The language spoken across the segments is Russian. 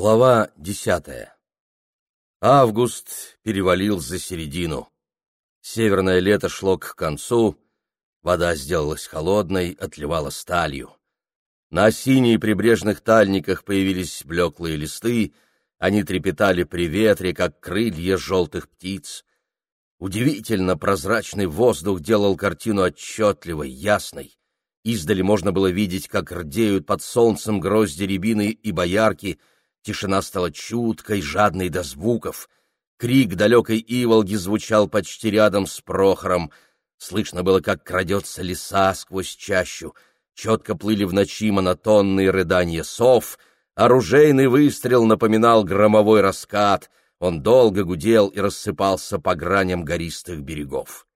Глава десятая. Август перевалил за середину. Северное лето шло к концу, вода сделалась холодной, отливала сталью. На осине и прибрежных тальниках появились блеклые листы, они трепетали при ветре, как крылья желтых птиц. Удивительно прозрачный воздух делал картину отчетливой, ясной. Издали можно было видеть, как рдеют под солнцем грозди рябины и боярки — Тишина стала чуткой, жадной до звуков. Крик далекой Иволги звучал почти рядом с Прохором. Слышно было, как крадется лиса сквозь чащу. Четко плыли в ночи монотонные рыдания сов. Оружейный выстрел напоминал громовой раскат. Он долго гудел и рассыпался по граням гористых берегов.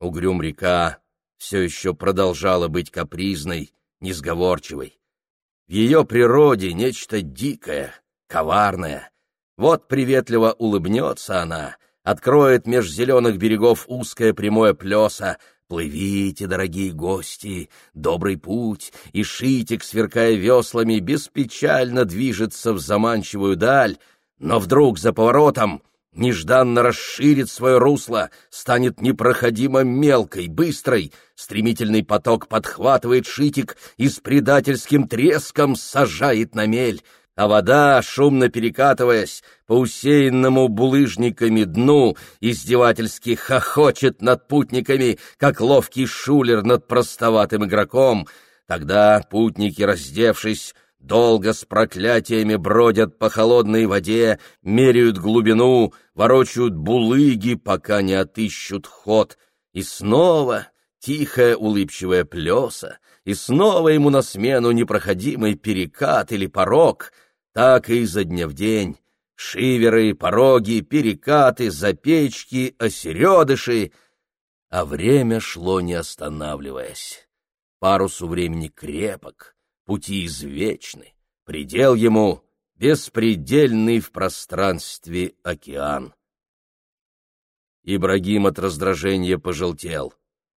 Угрюм река все еще продолжала быть капризной, несговорчивой. В ее природе нечто дикое, коварное. Вот приветливо улыбнется она, откроет меж зеленых берегов узкое прямое плеса, Плывите, дорогие гости, добрый путь, и шитик, сверкая веслами, беспечально движется в заманчивую даль, но вдруг за поворотом нежданно расширит свое русло, станет непроходимо мелкой, быстрой, стремительный поток подхватывает шитик и с предательским треском сажает на мель, а вода, шумно перекатываясь по усеянному булыжниками дну, издевательски хохочет над путниками, как ловкий шулер над простоватым игроком. Тогда путники, раздевшись, долго с проклятиями бродят по холодной воде, меряют глубину, ворочают булыги, пока не отыщут ход, и снова тихая улыбчивая плеса, и снова ему на смену непроходимый перекат или порог, так и изо дня в день. Шиверы, пороги, перекаты, запечки, осередыши. А время шло не останавливаясь. Парус у времени крепок, пути извечны, предел ему — беспредельный в пространстве океан. Ибрагим от раздражения пожелтел.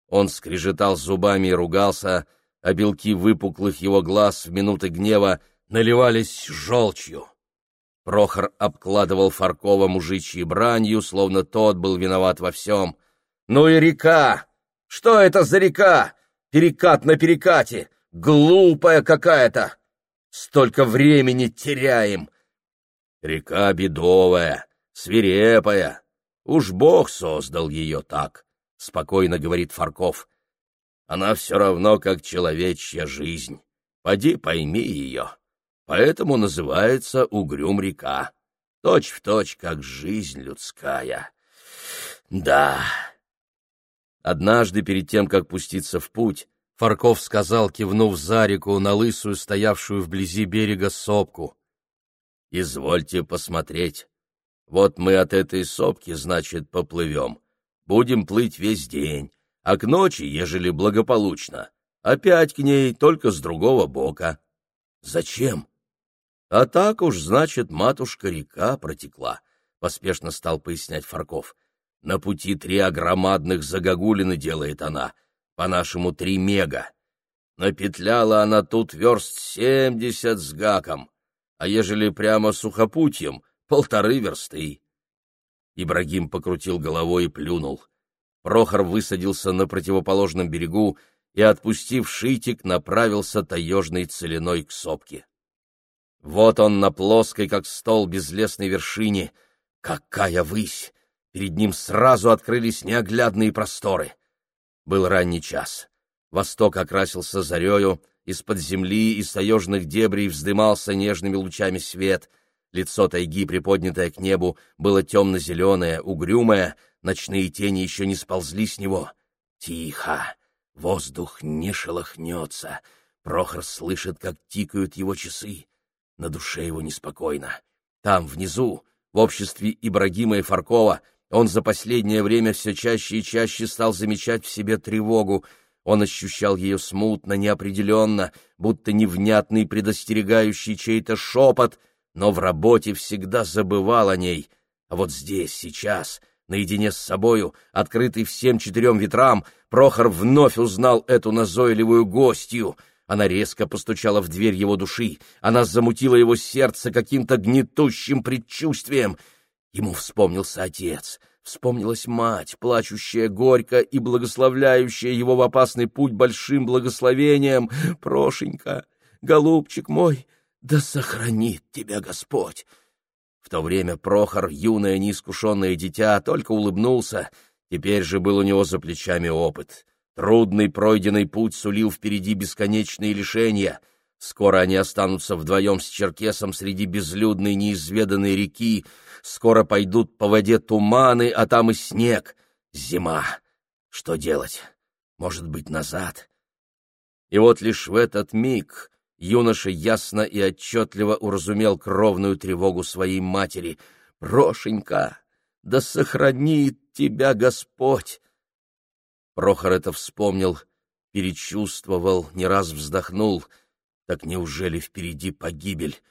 Он скрежетал зубами и ругался, а белки выпуклых его глаз в минуты гнева наливались желчью. Прохор обкладывал Фаркова мужичьей бранью, словно тот был виноват во всем. «Ну и река! Что это за река? Перекат на перекате! Глупая какая-то! Столько времени теряем! Река бедовая, свирепая. Уж Бог создал ее так, — спокойно говорит Фарков. Она все равно, как человечья жизнь. Поди пойми ее. Поэтому называется Угрюм река. Точь в точь, как жизнь людская. Да. Однажды, перед тем, как пуститься в путь, Фарков сказал, кивнув за реку на лысую, стоявшую вблизи берега сопку. «Извольте посмотреть. Вот мы от этой сопки, значит, поплывем. Будем плыть весь день, а к ночи, ежели благополучно, опять к ней, только с другого бока. Зачем? А так уж, значит, матушка-река протекла», — поспешно стал пояснять Фарков. «На пути три огромадных загогулины делает она» по-нашему три мега. Напетляла она тут верст семьдесят с гаком, а ежели прямо сухопутьем, полторы версты. Ибрагим покрутил головой и плюнул. Прохор высадился на противоположном берегу и, отпустив шитик, направился таежной целиной к сопке. Вот он на плоской, как стол, безлесной вершине. Какая высь! Перед ним сразу открылись неоглядные просторы. Был ранний час. Восток окрасился зарею, из-под земли, из таежных дебрей вздымался нежными лучами свет. Лицо тайги, приподнятое к небу, было темно-зеленое, угрюмое, ночные тени еще не сползли с него. Тихо, воздух не шелохнется. Прохор слышит, как тикают его часы. На душе его неспокойно. Там, внизу, в обществе Ибрагима и Фаркова, он за последнее время все чаще и чаще стал замечать в себе тревогу. Он ощущал ее смутно, неопределенно, будто невнятный предостерегающий чей-то шепот, но в работе всегда забывал о ней. А вот здесь, сейчас, наедине с собою, открытый всем четырем ветрам, Прохор вновь узнал эту назойливую гостью. Она резко постучала в дверь его души. Она замутила его сердце каким-то гнетущим предчувствием. Ему вспомнился отец, вспомнилась мать, плачущая горько и благословляющая его в опасный путь большим благословением. «Прошенька, голубчик мой, да сохранит тебя Господь!» В то время Прохор, юное неискушенное дитя, только улыбнулся. Теперь же был у него за плечами опыт — Трудный пройденный путь сулил впереди бесконечные лишения. Скоро они останутся вдвоем с Черкесом среди безлюдной неизведанной реки. Скоро пойдут по воде туманы, а там и снег. Зима. Что делать? Может быть, назад? И вот лишь в этот миг юноша ясно и отчетливо уразумел кровную тревогу своей матери. «Прошенька, да сохранит тебя Господь!» Прохор это вспомнил, перечувствовал, не раз вздохнул. Так неужели впереди погибель?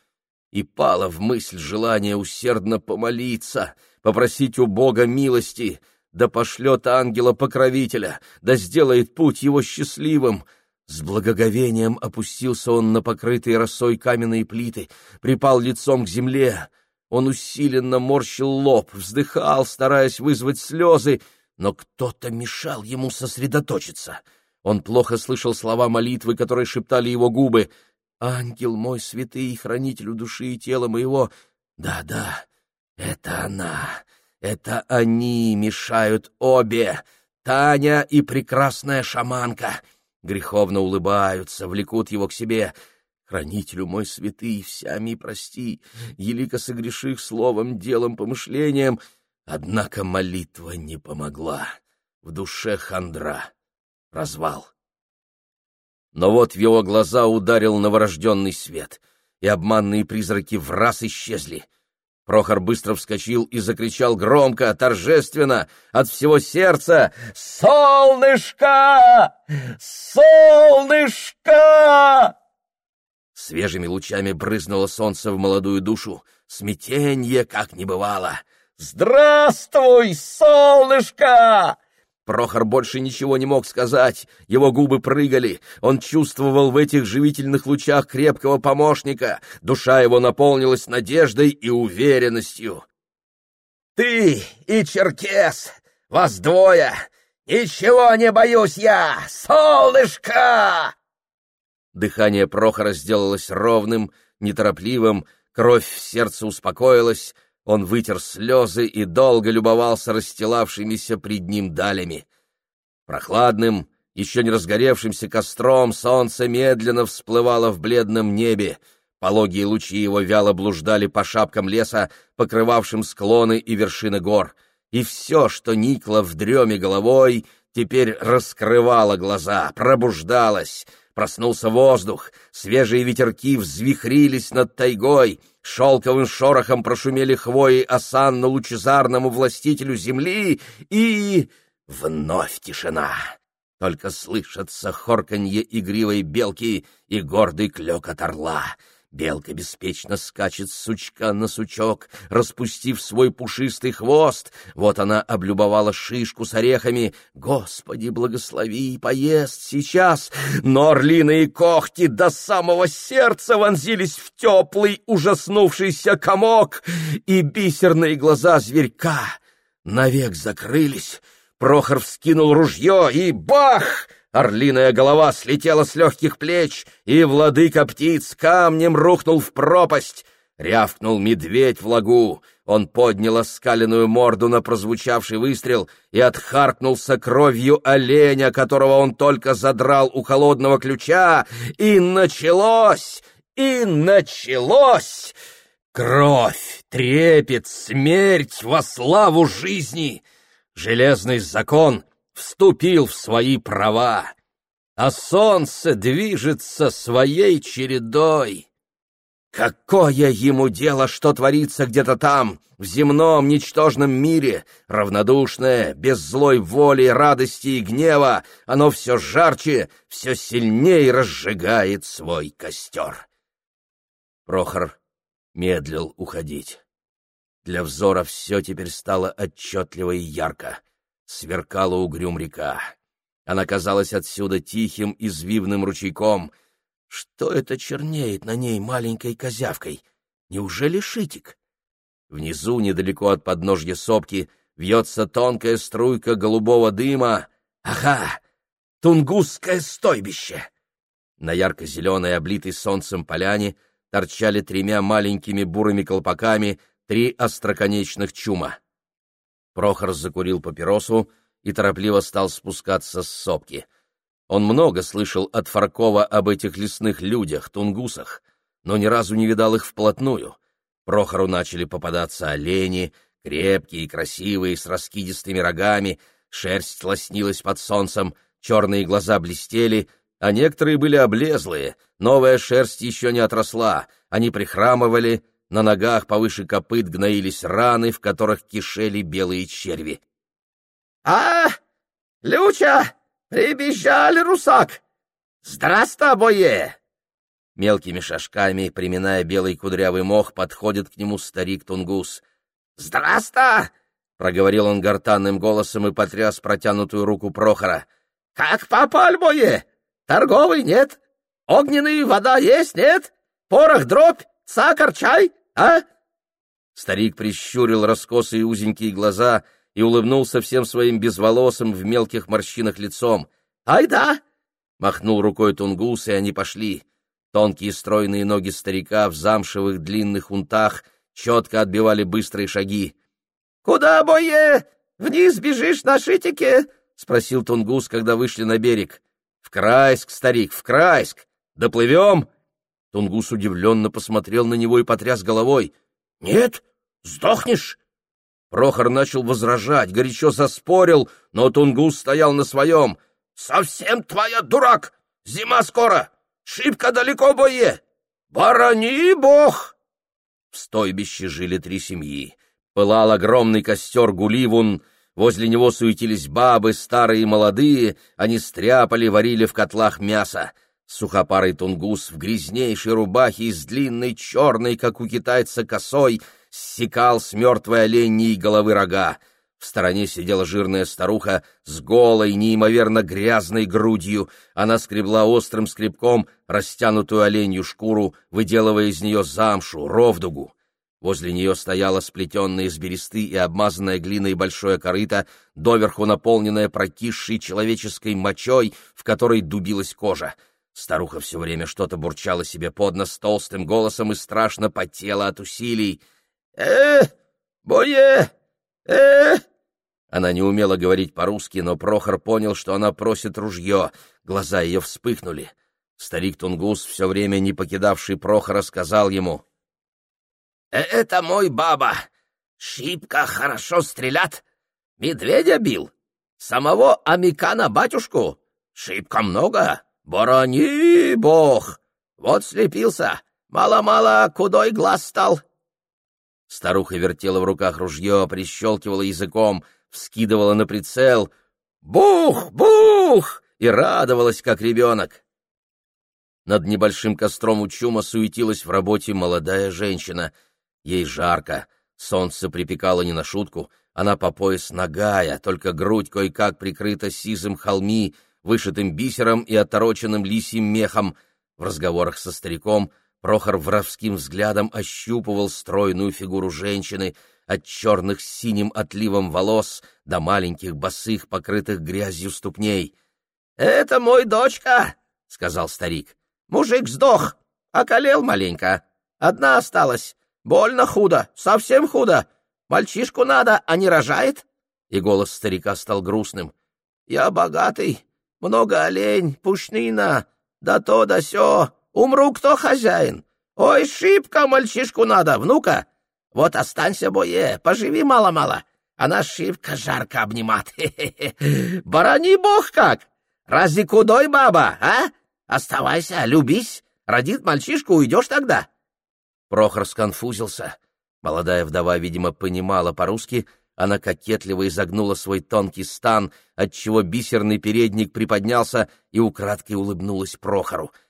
И пало в мысль желание усердно помолиться, попросить у Бога милости, да пошлет ангела-покровителя, да сделает путь его счастливым. С благоговением опустился он на покрытые росой каменные плиты, припал лицом к земле. Он усиленно морщил лоб, вздыхал, стараясь вызвать слезы, но кто-то мешал ему сосредоточиться. Он плохо слышал слова молитвы, которые шептали его губы. «Ангел мой святый, хранителю души и тела моего!» «Да-да, это она, это они мешают обе, Таня и прекрасная шаманка!» Греховно улыбаются, влекут его к себе. «Хранителю мой святый, всями прости, елико согреших словом, делом, помышлением!» Однако молитва не помогла. В душе хандра. Развал. Но вот в его глаза ударил новорожденный свет, и обманные призраки в раз исчезли. Прохор быстро вскочил и закричал громко, торжественно, от всего сердца «Солнышко! Солнышко!» Свежими лучами брызнуло солнце в молодую душу, смятенье как не бывало — «Здравствуй, солнышко!» Прохор больше ничего не мог сказать, его губы прыгали, он чувствовал в этих живительных лучах крепкого помощника, душа его наполнилась надеждой и уверенностью. «Ты и Черкес, вас двое, ничего не боюсь я, солнышко!» Дыхание Прохора сделалось ровным, неторопливым, кровь в сердце успокоилась, он вытер слезы и долго любовался расстилавшимися пред ним далями. Прохладным, еще не разгоревшимся костром солнце медленно всплывало в бледном небе. Пологие лучи его вяло блуждали по шапкам леса, покрывавшим склоны и вершины гор. И все, что никло в дреме головой, теперь раскрывало глаза, пробуждалось. Проснулся воздух, свежие ветерки взвихрились над тайгой — шелковым шорохом прошумели хвои осанно-лучезарному властителю земли, и... вновь тишина. Только слышатся хорканье игривой белки и гордый клёк орла — Белка беспечно скачет с сучка на сучок, распустив свой пушистый хвост. Вот она облюбовала шишку с орехами. Господи, благослови, и поест сейчас. Но орлиные когти до самого сердца вонзились в теплый, ужаснувшийся комок, и бисерные глаза зверька навек закрылись. Прохор вскинул ружье и бах! Орлиная голова слетела с легких плеч, и владыка птиц камнем рухнул в пропасть. Рявкнул медведь в лагу. Он поднял оскаленную морду на прозвучавший выстрел и отхаркнулся кровью оленя, которого он только задрал у холодного ключа. И началось! И началось! Кровь, трепет, смерть во славу жизни! Железный закон — вступил в свои права, а солнце движется своей чередой. Какое ему дело, что творится где-то там, в земном ничтожном мире, равнодушное, без злой воли, радости и гнева, оно все жарче, все сильнее разжигает свой костер. Прохор медлил уходить. Для взора все теперь стало отчетливо и ярко сверкала угрюм река. Она казалась отсюда тихим извивным ручейком. Что это чернеет на ней маленькой козявкой? Неужели шитик? Внизу, недалеко от подножья сопки, вьется тонкая струйка голубого дыма. Ага! Тунгусское стойбище! На ярко-зеленой, облитой солнцем поляне торчали тремя маленькими бурыми колпаками три остроконечных чума. Прохор закурил папиросу и торопливо стал спускаться с сопки. Он много слышал от Фаркова об этих лесных людях, тунгусах, но ни разу не видал их вплотную. Прохору начали попадаться олени, крепкие и красивые, с раскидистыми рогами, шерсть лоснилась под солнцем, черные глаза блестели, а некоторые были облезлые, новая шерсть еще не отросла, они прихрамывали, на ногах повыше копыт гноились раны, в которых кишели белые черви. — А, Люча, прибежали, русак! Здравствуй, бое! Мелкими шажками, приминая белый кудрявый мох, подходит к нему старик-тунгус. «Здравствуй!» — проговорил он гортанным голосом и потряс протянутую руку Прохора. «Как попаль, бое? Торговый нет? Огненный вода есть, нет? Порох, дробь, сахар, чай, а?» Старик прищурил раскосые узенькие глаза и улыбнулся всем своим безволосым в мелких морщинах лицом. «Ай да!» — махнул рукой Тунгус, и они пошли. Тонкие стройные ноги старика в замшевых длинных унтах четко отбивали быстрые шаги. — Куда, бое? Вниз бежишь на шитике? — спросил Тунгус, когда вышли на берег. — В Крайск, старик, в Крайск! Доплывем? Тунгус удивленно посмотрел на него и потряс головой. — Нет, сдохнешь! Прохор начал возражать, горячо заспорил, но Тунгус стоял на своем. — Совсем твоя дурак! Зима скоро! Шибко далеко бое! Борони бог!» В стойбище жили три семьи. Пылал огромный костер Гуливун, возле него суетились бабы, старые и молодые, они стряпали, варили в котлах мясо. Сухопарый тунгус в грязнейшей рубахе и с длинной черной, как у китайца, косой, ссекал с мертвой оленьей головы рога. В стороне сидела жирная старуха с голой, неимоверно грязной грудью. Она скребла острым скребком растянутую оленью шкуру, выделывая из нее замшу, ровдугу. Возле нее стояла сплетенная из бересты и обмазанная глиной большое корыто, доверху наполненное прокисшей человеческой мочой, в которой дубилась кожа. Старуха все время что-то бурчала себе под нос толстым голосом и страшно потела от усилий. «Э, бое! э Она не умела говорить по-русски, но Прохор понял, что она просит ружье. Глаза ее вспыхнули. Старик Тунгус, все время не покидавший Прохора, сказал ему. «Э, «Это мой баба. Шибко хорошо стрелят. Медведя бил. Самого Амикана батюшку. Шибко много. Борони бог. Вот слепился. Мало-мало кудой глаз стал. Старуха вертела в руках ружье, прищелкивала языком, вскидывала на прицел. «Бух! Бух!» и радовалась, как ребенок. Над небольшим костром у чума суетилась в работе молодая женщина. Ей жарко, солнце припекало не на шутку, она по пояс нагая, только грудь кое-как прикрыта сизым холми, вышитым бисером и отороченным лисьим мехом. В разговорах со стариком — Прохор воровским взглядом ощупывал стройную фигуру женщины, от черных с синим отливом волос до маленьких босых, покрытых грязью ступней. — Это мой дочка, — сказал старик. — Мужик сдох, околел маленько. Одна осталась. Больно худо, совсем худо. Мальчишку надо, а не рожает? И голос старика стал грустным. — Я богатый, много олень, пушнина, да то да сё. Умру, кто хозяин. Ой, шибко мальчишку надо, внука. Вот останься, бое, поживи мало-мало. Она шибко жарко обнимат. Барани бог как! Разве кудой баба, а? Оставайся, любись. Родит мальчишку, уйдешь тогда. Прохор сконфузился. Молодая вдова, видимо, понимала по-русски, она кокетливо изогнула свой тонкий стан, отчего бисерный передник приподнялся и украдкой улыбнулась Прохору —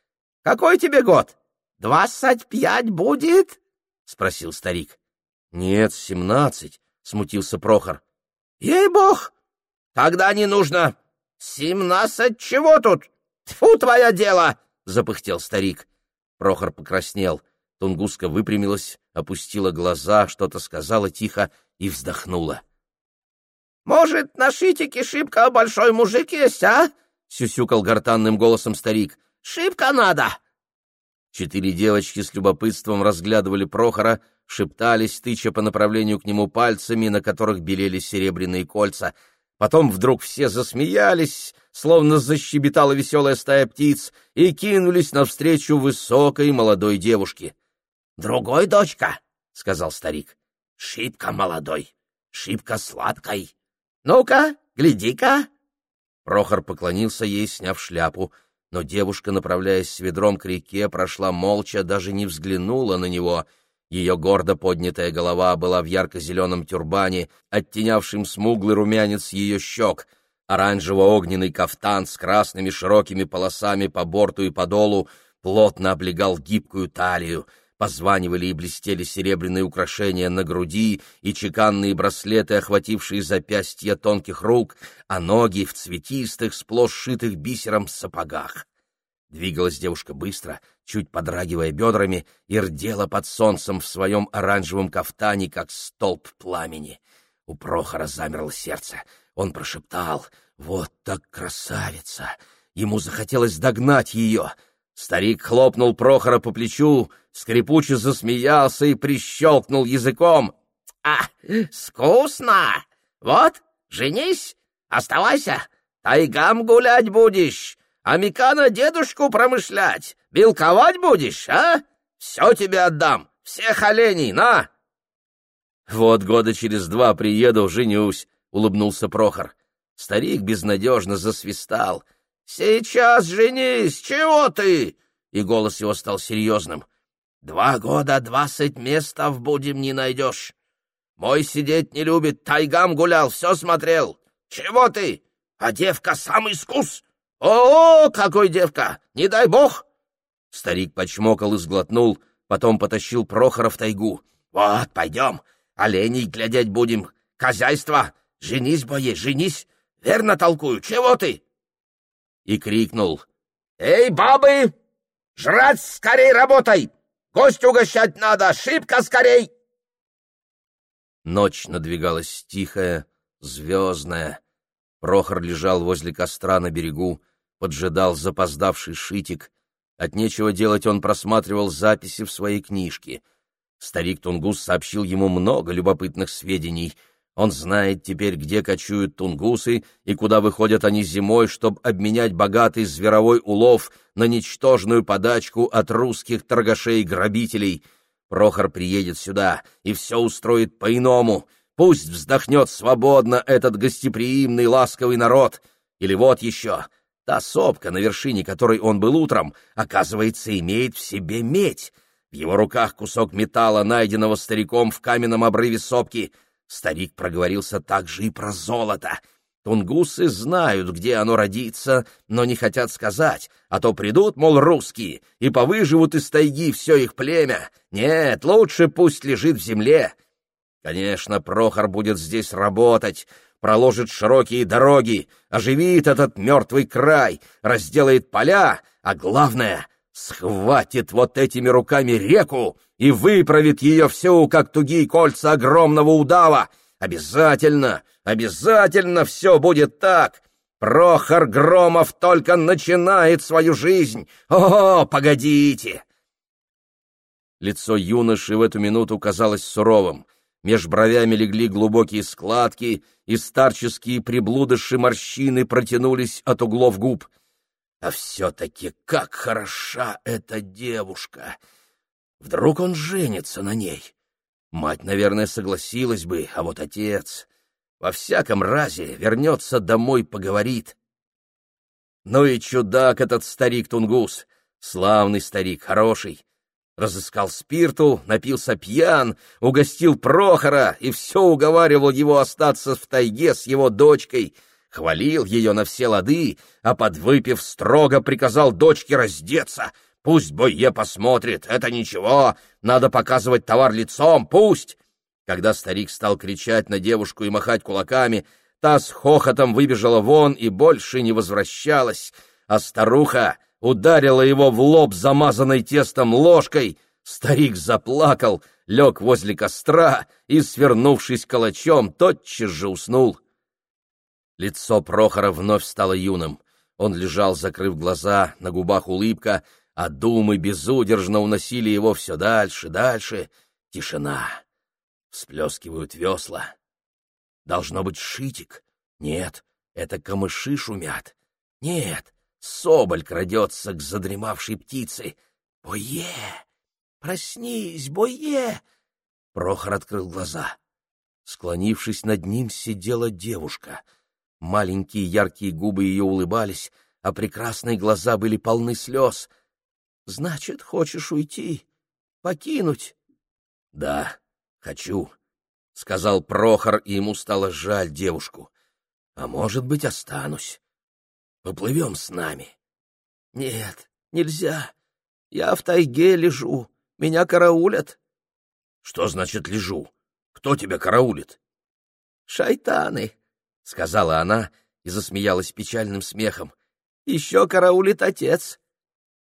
какой тебе год? Двадцать пять будет? — спросил старик. — Нет, семнадцать, — смутился Прохор. — Ей-бог! Тогда не нужно. Семнадцать чего тут? Тьфу, твое дело! запыхтел старик. Прохор покраснел. Тунгуска выпрямилась, опустила глаза, что-то сказала тихо и вздохнула. «Может, на шитике шибко большой мужик есть, а?» — сюсюкал гортанным голосом старик. «Шибко надо!» Четыре девочки с любопытством разглядывали Прохора, шептались, тыча по направлению к нему пальцами, на которых белели серебряные кольца. Потом вдруг все засмеялись, словно защебетала веселая стая птиц, и кинулись навстречу высокой молодой девушке. — Другой дочка, — сказал старик, — шибко молодой, шибко сладкой. Ну-ка, гляди-ка! Прохор поклонился ей, сняв шляпу, но девушка, направляясь с ведром к реке, прошла молча, даже не взглянула на него. Ее гордо поднятая голова была в ярко-зеленом тюрбане, оттенявшим смуглый румянец ее щек. Оранжево-огненный кафтан с красными широкими полосами по борту и по долу плотно облегал гибкую талию — Позванивали и блестели серебряные украшения на груди и чеканные браслеты, охватившие запястья тонких рук, а ноги в цветистых, сплошь шитых бисером сапогах. Двигалась девушка быстро, чуть подрагивая бедрами, и рдела под солнцем в своем оранжевом кафтане, как столб пламени. У Прохора замерло сердце. Он прошептал «Вот так красавица!» Ему захотелось догнать ее — Старик хлопнул Прохора по плечу, скрипуче засмеялся и прищелкнул языком. — А, вкусно! Вот, женись, оставайся, тайгам гулять будешь, а Микана дедушку промышлять, белковать будешь, а? Все тебе отдам, всех оленей, на! — Вот года через два приеду, женюсь, — улыбнулся Прохор. Старик безнадежно засвистал — «Сейчас женись! Чего ты?» И голос его стал серьезным. «Два года двадцать местов будем не найдешь. Мой сидеть не любит, тайгам гулял, все смотрел. Чего ты? А девка самый скус! О, какой девка! Не дай бог!» Старик почмокал и сглотнул, потом потащил Прохора в тайгу. «Вот, пойдем, оленей глядеть будем, хозяйство. Женись, бое, женись. Верно толкую, чего ты?» И крикнул. «Эй, бабы! Жрать скорей работай! Гость угощать надо! Шибко скорей!» Ночь надвигалась тихая, звездная. Прохор лежал возле костра на берегу, поджидал запоздавший шитик. От нечего делать он просматривал записи в своей книжке. Старик Тунгус сообщил ему много любопытных сведений — он знает теперь, где кочуют тунгусы и куда выходят они зимой, чтобы обменять богатый зверовой улов на ничтожную подачку от русских торгашей-грабителей. Прохор приедет сюда и все устроит по-иному. Пусть вздохнет свободно этот гостеприимный ласковый народ. Или вот еще, та сопка, на вершине которой он был утром, оказывается, имеет в себе медь. В его руках кусок металла, найденного стариком в каменном обрыве сопки — Старик проговорился также и про золото. Тунгусы знают, где оно родится, но не хотят сказать, а то придут, мол, русские, и повыживут из тайги все их племя. Нет, лучше пусть лежит в земле. Конечно, Прохор будет здесь работать, проложит широкие дороги, оживит этот мертвый край, разделает поля, а главное — схватит вот этими руками реку и выправит ее всю, как тугие кольца огромного удава. Обязательно, обязательно все будет так. Прохор Громов только начинает свою жизнь. О, погодите!» Лицо юноши в эту минуту казалось суровым. Меж бровями легли глубокие складки, и старческие приблудыши морщины протянулись от углов губ. А все-таки как хороша эта девушка! Вдруг он женится на ней? Мать, наверное, согласилась бы, а вот отец... Во всяком разе вернется домой, поговорит. Ну и чудак этот старик Тунгус, славный старик, хороший. Разыскал спирту, напился пьян, угостил Прохора и все уговаривал его остаться в тайге с его дочкой — хвалил ее на все лады, а подвыпив строго приказал дочке раздеться. Пусть Бойе посмотрит, это ничего, надо показывать товар лицом, пусть. Когда старик стал кричать на девушку и махать кулаками, та с хохотом выбежала вон и больше не возвращалась, а старуха, ударила его в лоб замазанной тестом ложкой. Старик заплакал, лег возле костра и, свернувшись калачом, тотчас же уснул. Лицо Прохора вновь стало юным. Он лежал, закрыв глаза, на губах улыбка, а думы безудержно уносили его все дальше, дальше. Тишина. Всплескивают весла. Должно быть шитик. Нет, это камыши шумят. Нет, соболь крадется к задремавшей птице. Бое! Проснись, Бое! Прохор открыл глаза. Склонившись над ним, сидела девушка — Маленькие яркие губы ее улыбались, а прекрасные глаза были полны слез. — Значит, хочешь уйти? Покинуть? — Да, хочу, — сказал Прохор, и ему стало жаль девушку. — А может быть, останусь. Поплывем с нами. — Нет, нельзя. Я в тайге лежу. Меня караулят. — Что значит лежу? Кто тебя караулит? — Шайтаны, — сказала она и засмеялась печальным смехом. — Еще караулит отец.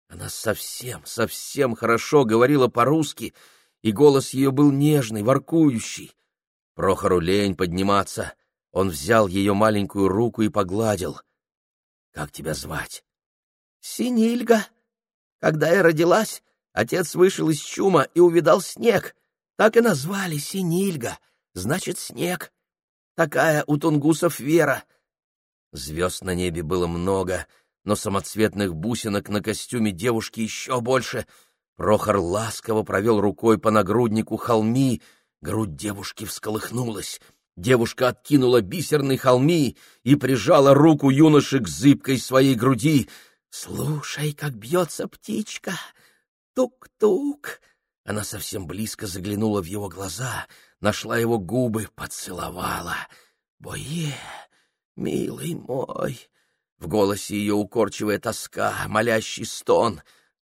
Она совсем, совсем хорошо говорила по-русски, и голос ее был нежный, воркующий. Прохору лень подниматься. Он взял ее маленькую руку и погладил. — Как тебя звать? — Синильга. Когда я родилась, отец вышел из чума и увидал снег. Так и назвали Синильга, значит, снег. Такая у тунгусов вера. Звезд на небе было много, но самоцветных бусинок на костюме девушки еще больше. Прохор ласково провел рукой по нагруднику холми, грудь девушки всколыхнулась. Девушка откинула бисерный холми и прижала руку юноши к зыбкой своей груди. «Слушай, как бьется птичка! Тук-тук!» Она совсем близко заглянула в его глаза — нашла его губы, поцеловала. «Бое, милый мой!» В голосе ее укорчивая тоска, молящий стон.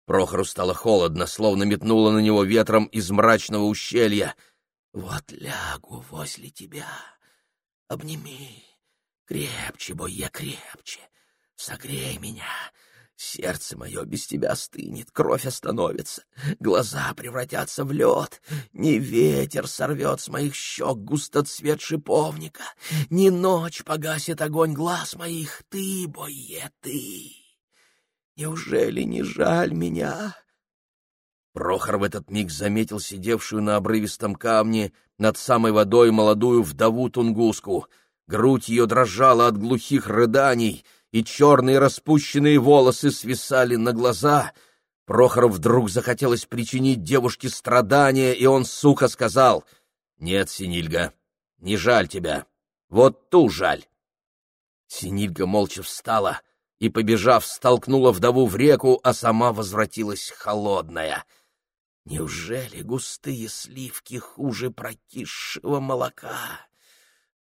Прохору стало холодно, словно метнуло на него ветром из мрачного ущелья. «Вот лягу возле тебя, обними, крепче, Бое, крепче, согрей меня, Сердце мое без тебя стынет, кровь остановится, глаза превратятся в лед, ни ветер сорвет с моих щек густоцвет шиповника, ни ночь погасит огонь глаз моих, ты, бое, ты. Неужели не жаль меня? Прохор в этот миг заметил сидевшую на обрывистом камне над самой водой молодую вдову Тунгуску. Грудь ее дрожала от глухих рыданий — и черные распущенные волосы свисали на глаза. Прохору вдруг захотелось причинить девушке страдания, и он сухо сказал, «Нет, Синильга, не жаль тебя, вот ту жаль». Синильга молча встала и, побежав, столкнула вдову в реку, а сама возвратилась холодная. Неужели густые сливки хуже прокисшего молока?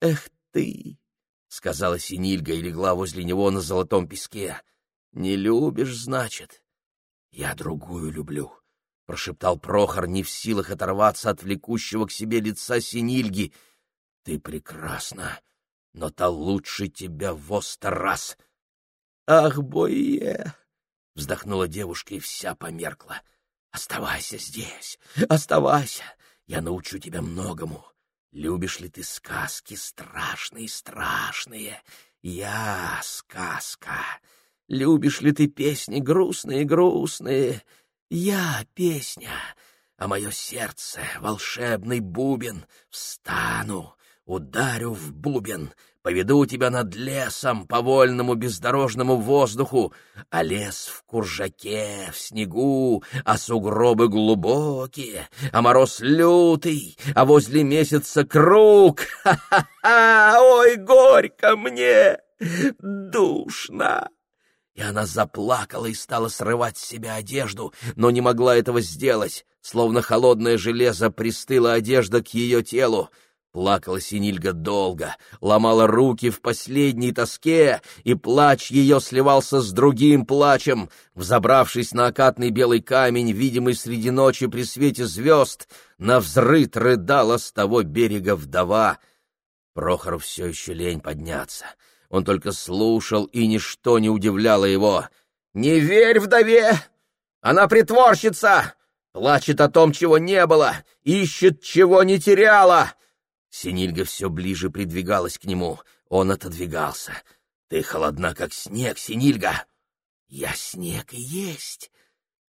Эх ты, — сказала Синильга и легла возле него на золотом песке. — Не любишь, значит? — Я другую люблю, — прошептал Прохор, не в силах оторваться от влекущего к себе лица Синильги. — Ты прекрасна, но та лучше тебя в сто раз. — Ах, бое! — вздохнула девушка и вся померкла. — Оставайся здесь, оставайся, я научу тебя многому. Любишь ли ты сказки страшные-страшные? Я сказка. Любишь ли ты песни грустные-грустные? Я песня, а мое сердце — волшебный бубен. Встану, ударю в бубен, Поведу тебя над лесом по вольному бездорожному воздуху, а лес в куржаке, в снегу, а сугробы глубокие, а мороз лютый, а возле месяца круг. Ха-ха-ха! Ой, горько мне! Душно!» И она заплакала и стала срывать с себя одежду, но не могла этого сделать, словно холодное железо пристыла одежда к ее телу. Плакала Синильга долго, ломала руки в последней тоске, и плач ее сливался с другим плачем. Взобравшись на окатный белый камень, видимый среди ночи при свете звезд, на взрыт рыдала с того берега вдова. Прохору все еще лень подняться. Он только слушал, и ничто не удивляло его. Не верь вдове! Она притворщица! Плачет о том, чего не было, ищет, чего не теряла!» Синильга все ближе придвигалась к нему. Он отодвигался. «Ты холодна, как снег, Синильга!» «Я снег и есть!»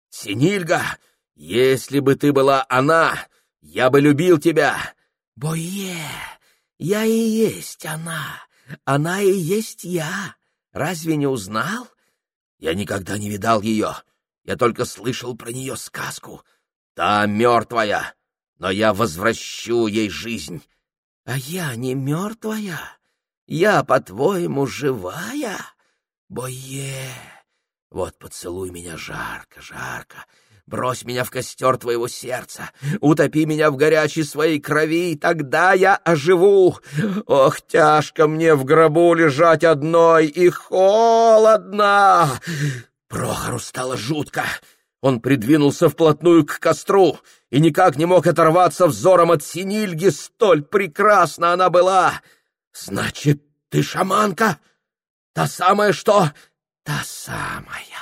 «Синильга, если бы ты была она, я бы любил тебя!» «Бое, я и есть она, она и есть я. Разве не узнал?» «Я никогда не видал ее, я только слышал про нее сказку. Та мертвая, но я возвращу ей жизнь. А я не мертвая, я, по-твоему, живая? Бое, вот поцелуй меня жарко, жарко, брось меня в костер твоего сердца, утопи меня в горячей своей крови, тогда я оживу. Ох, тяжко мне в гробу лежать одной, и холодно!» Прохору стало жутко. Он придвинулся вплотную к костру и никак не мог оторваться взором от Синильги, столь прекрасна она была. «Значит, ты шаманка? Та самая что?» «Та самая!»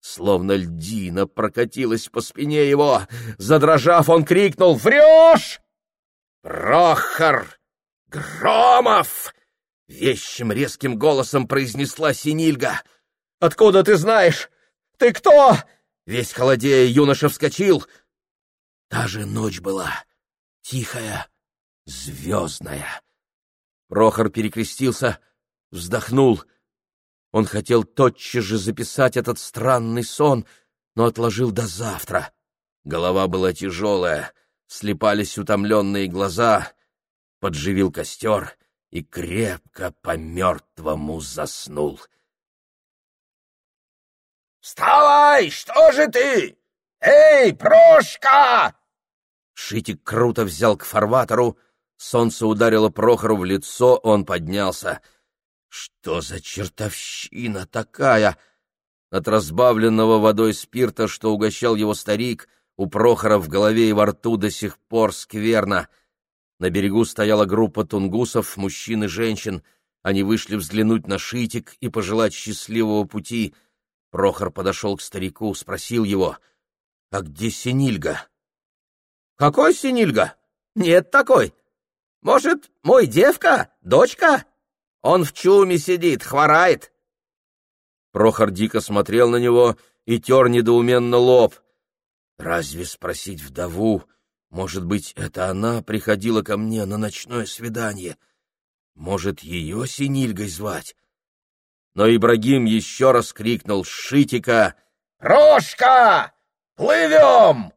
Словно льдина прокатилась по спине его. Задрожав, он крикнул «Врешь!» «Прохор! Громов!» Вещим резким голосом произнесла Синильга — Откуда ты знаешь? Ты кто?» Весь холодея юноша вскочил. Та же ночь была, тихая, звездная. Прохор перекрестился, вздохнул. Он хотел тотчас же записать этот странный сон, но отложил до завтра. Голова была тяжелая, слепались утомленные глаза, подживил костер и крепко по-мертвому заснул. «Вставай! Что же ты? Эй, Прошка!» Шитик круто взял к фарватеру. Солнце ударило Прохору в лицо, он поднялся. «Что за чертовщина такая?» От разбавленного водой спирта, что угощал его старик, у Прохора в голове и во рту до сих пор скверно. На берегу стояла группа тунгусов, мужчин и женщин. Они вышли взглянуть на Шитик и пожелать счастливого пути — Прохор подошел к старику, спросил его, «А где Синильга?» «Какой Синильга? Нет такой. Может, мой девка, дочка? Он в чуме сидит, хворает». Прохор дико смотрел на него и тер недоуменно лоб. «Разве спросить вдову? Может быть, это она приходила ко мне на ночное свидание? Может, ее Синильгой звать?» но Ибрагим еще раз крикнул «Шитика!» «Рожка! Плывем!»